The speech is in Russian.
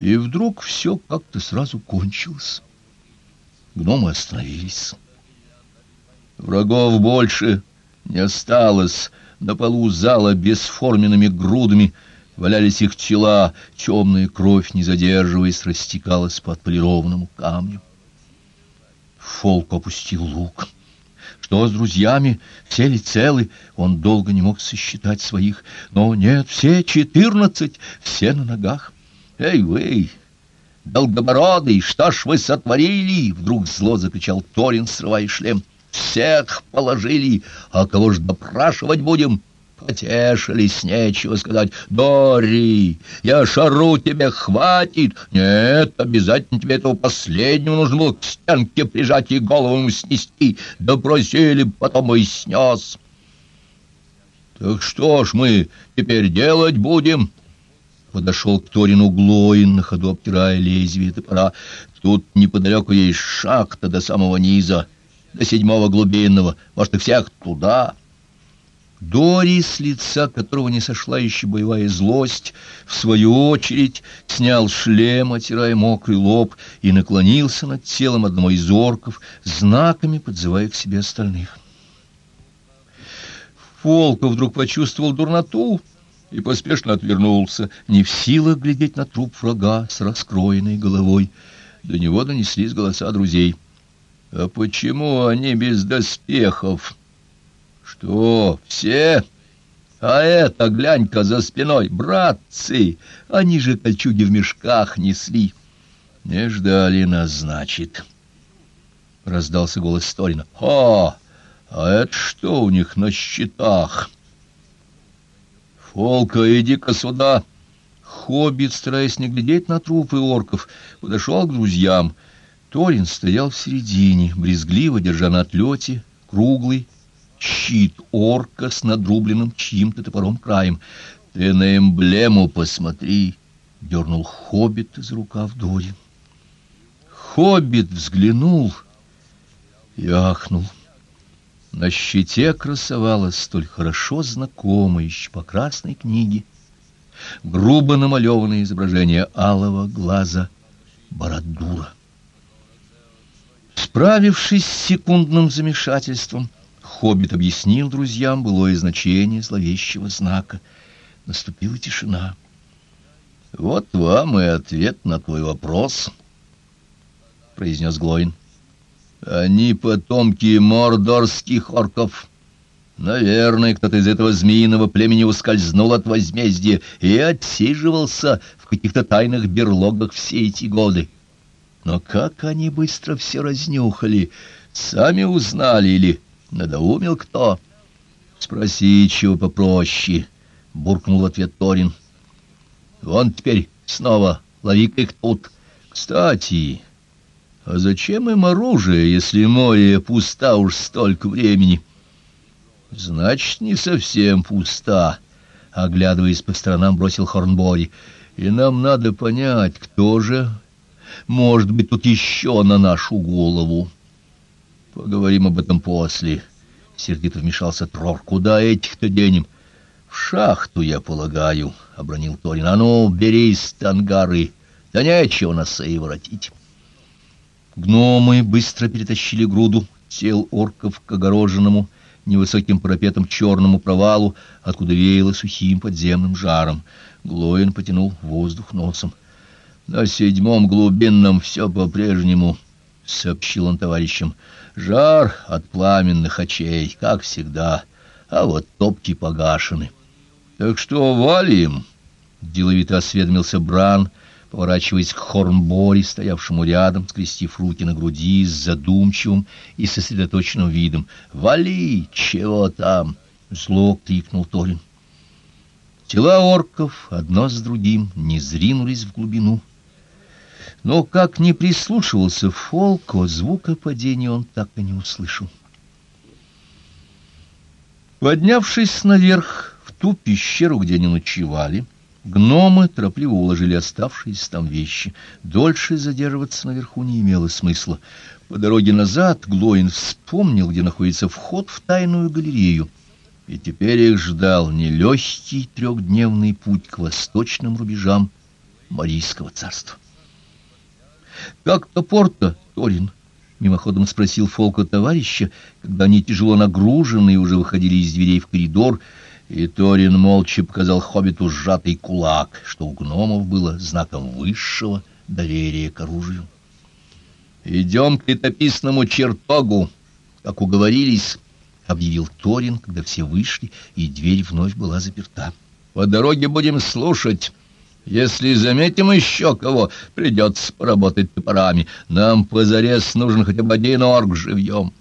И вдруг все как-то сразу кончилось. Гномы остановились. Врагов больше не осталось. На полу зала бесформенными грудами валялись их тела, темная кровь, не задерживаясь, растекалась по отполированному камню. Фолк опустил лук. Что с друзьями? Все ли целы? Он долго не мог сосчитать своих. Но нет, все четырнадцать, все на ногах. «Эй вы, долгобородый, что ж вы сотворили?» Вдруг зло закричал Торин, срывая шлем. «Всех положили, а кого ж допрашивать будем?» Потешились, нечего сказать. «Дори, я шару тебе, хватит!» «Нет, обязательно тебе этого последнего нужно было к стенке прижать и голову ему снести. Да просили, потом и снес». «Так что ж мы теперь делать будем?» Подошел к Торину Глоин, на ходу обтирая лезвие топора. «Тут неподалеку есть шахта до самого низа, до седьмого глубинного. Может, и всех туда?» Дори, с лица которого не сошла еще боевая злость, в свою очередь снял шлем, отирая мокрый лоб, и наклонился над телом одного из орков, знаками подзывая к себе остальных. Волков вдруг почувствовал дурноту и поспешно отвернулся, не в силах глядеть на труп врага с раскроенной головой. До него донеслись голоса друзей. «А почему они без доспехов?» Что, все? А это, глянь-ка, за спиной, братцы, они же кольчуги в мешках несли. Не ждали нас, значит. Раздался голос Сторина. О, а это что у них на щитах? Фолка, иди-ка сюда. Хоббит, стараясь не глядеть на трупы орков, подошел к друзьям. Торин стоял в середине, брезгливо держа на отлете круглый щит орка с надрубленным чьим-то топором краем. «Ты на эмблему посмотри!» — дернул хоббит из рукав Дори. Хоббит взглянул и ахнул. На щите красовалось столь хорошо знакомое еще по красной книге грубо намалеванное изображение алого глаза Бородура. Справившись с секундным замешательством, Хоббит объяснил друзьям былое значение зловещего знака. Наступила тишина. «Вот вам и ответ на твой вопрос», — произнес Глоин. «Они потомки мордорских орков. Наверное, кто-то из этого змеиного племени ускользнул от возмездия и отсиживался в каких-то тайных берлогах все эти годы. Но как они быстро все разнюхали, сами узнали или Надоумил кто? Спроси, чего попроще, — буркнул в ответ Торин. Вон теперь снова лови их тут. Кстати, а зачем им оружие, если море пуста уж столько времени? Значит, не совсем пуста, — оглядываясь по сторонам, бросил Хорнбори. И нам надо понять, кто же может быть тут еще на нашу голову. Поговорим об этом после. Сердито вмешался Трор. Куда этих-то денем? В шахту, я полагаю, — обронил Торин. А ну, бери стангары. Да нечего нас и воротить. Гномы быстро перетащили груду тел орков к огороженному невысоким парапетом черному провалу, откуда веяло сухим подземным жаром. Глоин потянул воздух носом. — На седьмом глубинном все по-прежнему, — сообщил он товарищам. Жар от пламенных очей, как всегда, а вот топки погашены. Так что валим, — деловито осведомился Бран, поворачиваясь к Хорнбори, стоявшему рядом, скрестив руки на груди с задумчивым и сосредоточенным видом. «Вали! Чего там?» — зло крикнул Торин. Тела орков одно с другим не зринулись в глубину. Но как ни прислушивался Фолко, звука падения он так и не услышал. Поднявшись наверх, в ту пещеру, где они ночевали, гномы торопливо уложили оставшиеся там вещи. Дольше задерживаться наверху не имело смысла. По дороге назад Глоин вспомнил, где находится вход в тайную галерею, и теперь их ждал нелегкий трехдневный путь к восточным рубежам Марийского царства. «Как топор-то, Торин?» — мимоходом спросил Фолка товарища, когда они тяжело нагруженные уже выходили из дверей в коридор, и Торин молча показал хоббиту сжатый кулак, что у гномов было знаком высшего доверия к оружию. «Идем к летописному чертогу, как уговорились», — объявил Торин, когда все вышли, и дверь вновь была заперта. «По дороге будем слушать». Если заметим еще кого, придется поработать топорами. Нам позарез нужен хотя бы один орк живьем».